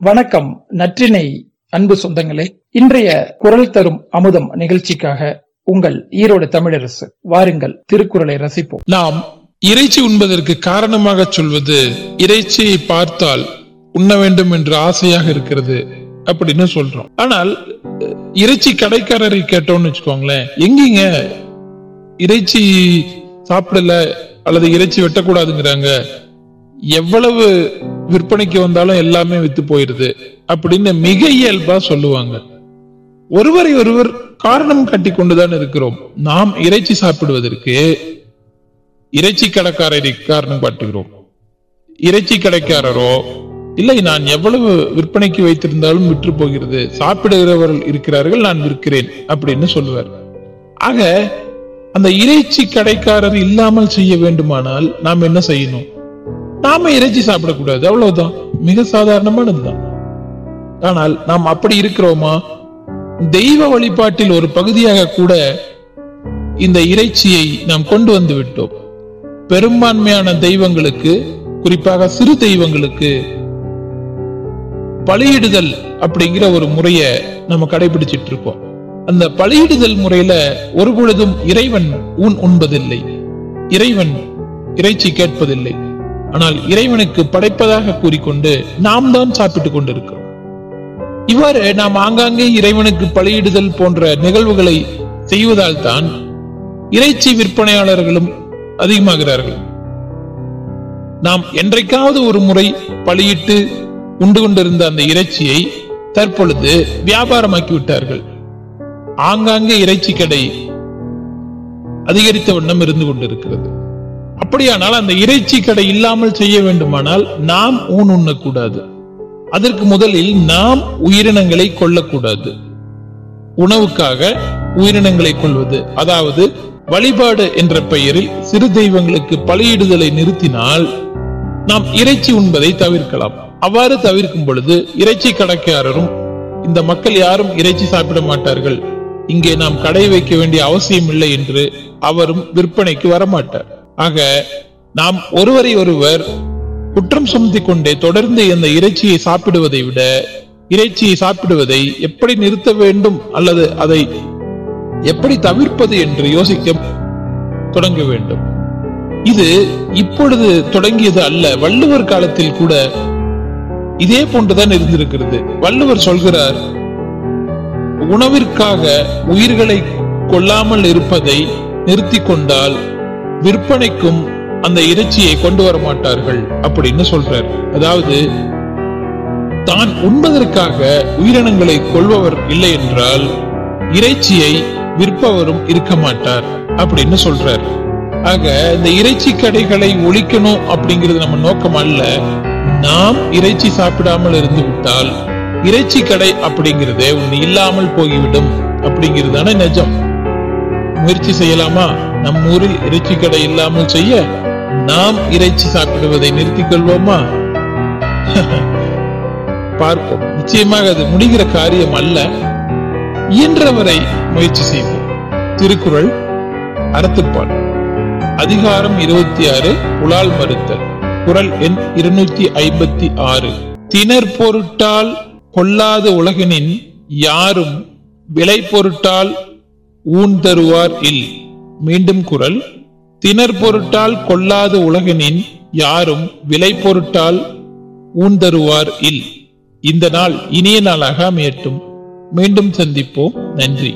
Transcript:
வணக்கம் நற்றினை அன்பு சொந்தங்களே. இன்றைய குரல் தரும் அமுதம் நிகழ்ச்சிக்காக உங்கள் ஈரோடு தமிழரசு வாருங்கள் திருக்குறளை ரசிப்போம். நாம் இறைச்சி உண்பதற்கு காரணமாக சொல்வது இறைச்சியை பார்த்தால் உண்ண வேண்டும் என்று ஆசையாக இருக்கிறது அப்படின்னு சொல்றோம். ஆனால் இறைச்சி கடைக்காரரை கேட்டோம்னு வச்சுக்கோங்களேன் எங்கீங்க? இறைச்சி சாப்பிடல அல்லது இறைச்சி வெட்டக்கூடாதுங்கிறாங்க. எவ்வளவு விற்பனைக்கு வந்தாலும் எல்லாமே வித்து போயிருது அப்படின்னு மிக இயல்பா சொல்லுவாங்க. ஒருவரை ஒருவர் காரணம் கட்டி கொண்டுதான் இருக்கிறோம். நாம் இறைச்சி சாப்பிடுவதற்கு இறைச்சி கடைக்காரரை காரணம் காட்டுகிறோம். இறைச்சி கடைக்காரரோ இல்லை நான் எவ்வளவு விற்பனைக்கு வைத்திருந்தாலும் விற்று போகிறது சாப்பிடுகிறவர்கள் இருக்கிறார்கள் நான் விற்கிறேன் அப்படின்னு சொல்லுவார். ஆக அந்த இறைச்சி கடைக்காரர் இல்லாமல் செய்ய வேண்டுமானால் நாம் என்ன செய்யணும்? நாம இறைச்சி சாப்பிடக்கூடாது. அவ்வளவுதான். மிக சாதாரணமானதுதான் ஆனால் நாம் அப்படி இருக்கிறோமா? தெய்வ வழிபாட்டில் ஒரு பகுதியாக கூட இந்த இறைச்சியை நாம் கொண்டு வந்து விட்டோம். பெரும்பான்மையான தெய்வங்களுக்கு குறிப்பாக சிறு தெய்வங்களுக்கு பலியிடுதல் அப்படிங்கிற ஒரு முறைய நம்ம கடைபிடிச்சிட்டு இருக்கோம். அந்த பலியிடுதல் முறையில ஒரு பொழுதும் இறைவன் ஊன் உண்பதில்லை. இறைவன் இறைச்சி கேட்பதில்லை. ஆனால் இறைவனுக்கு படைப்பதாக கூறிக்கொண்டு நாம் தான் சாப்பிட்டுக் கொண்டிருக்கிறோம். இவ்வாறு நாம் ஆங்காங்கே இறைவனுக்கு பலியிடுதல் போன்ற நிகழ்வுகளை செய்வதால் தான் இறைச்சி விற்பனையாளர்களும் அதிகமாகிறார்கள். நாம் என்றைக்காவது ஒரு முறை பலியிட்டு உண்டு கொண்டிருந்த அந்த இறைச்சியை தற்பொழுது வியாபாரமாக்கி விட்டார்கள் ஆங்காங்கே இறைச்சி கடை அதிகரித்த வண்ணம் இருந்து கொண்டிருக்கிறது. அப்படியானால் அந்த இறைச்சி கடை இல்லாமல் செய்ய வேண்டுமானால் நாம் ஊன் உண்ணக்கூடாது அதற்கு முதலில் நாம் உயிரினங்களை கொல்லக்கூடாது. உணவுக்காக உயிரினங்களை கொள்வது அதாவது வழிபாடு என்ற பெயரில் சிறு தெய்வங்களுக்கு பலியிடுதலை நிறுத்தினால் நாம் இறைச்சி உண்பதை தவிர்க்கலாம். அவ்வாறு தவிர்க்கும் பொழுது இறைச்சி கடைக்காரரும் இந்த மக்கள் யாரும் இறைச்சி சாப்பிட மாட்டார்கள் இங்கே நாம் கடை வைக்க வேண்டிய அவசியம் இல்லை என்று அவரும் விற்பனைக்கு வரமாட்டார். ஆக நாம் ஒருவரை ஒருவர் குற்றம் சுமத்தி கொண்டே தொடர்ந்து இந்த இறைச்சியை சாப்பிடுவதை விட இறைச்சியை சாப்பிடுவதை எப்படி நிறுத்த வேண்டும் அல்லது அதை எப்படி தவிர்ப்பது என்று யோசிக்க தொடங்க வேண்டும். இது இப்பொழுது தொடங்கியது அல்ல வள்ளுவர் காலத்தில் கூட இதே போன்றுதான் இருந்திருக்கிறது. வள்ளுவர் சொல்கிறார் உணவிற்காக உயிர்களை கொல்லாமல் இருப்பதை நிறுத்தி கொண்டால் விற்பனைக்கும் அந்த இறைச்சியை கொண்டு வர மாட்டார்கள் அப்படின்னு சொல்றார். அதாவது தான் உண்பதற்காக உயிரினங்களை கொள்பவர் இல்லை என்றால் இறைச்சியை விற்பவரும் இருக்க மாட்டார் அப்படின்னு சொல்றார். ஆக இந்த இறைச்சி கடைகளை ஒழிக்கணும் அப்படிங்கிறது நம்ம நோக்கம் அல்ல. நாம் இறைச்சி சாப்பிடாமல் இருந்து விட்டால் இறைச்சி கடை அப்படிங்கிறதே ஒண்ணு இல்லாமல் போய்விடும் அப்படிங்கிறதான நிஜம். முயற்சி செய்யலாமா? நம் ஊரில் இறைச்சி கடை இல்லாமல் செய்ய நாம் இறைச்சி சாப்பிடுவதை நிறுத்திக் கொள்வோமா? பார்ப்போம். நிச்சயமாக அது முடிகிற காரியம் அல்ல. இயன்றவரை முயற்சி செய்வோம். திருக்குறள் அறத்துப்பால் அதிகாரம் இருபத்தி ஆறு புலால் மறுத்தல். குரல் எண் இருநூத்தி ஐம்பத்தி ஆறு. திணற் பொருட்டால் கொல்லாத உலகினின் யாரும் விலை பொருட்டால் ஊன் தருவார் இல். மீண்டும் குரல். திணற் பொருட்டால் கொல்லாத உலகனின் யாரும் விலை பொருட்டால் ஊன் தருவார் இல். இந்த நாள் இனிய நாளாக அமையட்டும். மீண்டும் சந்திப்போம். நன்றி.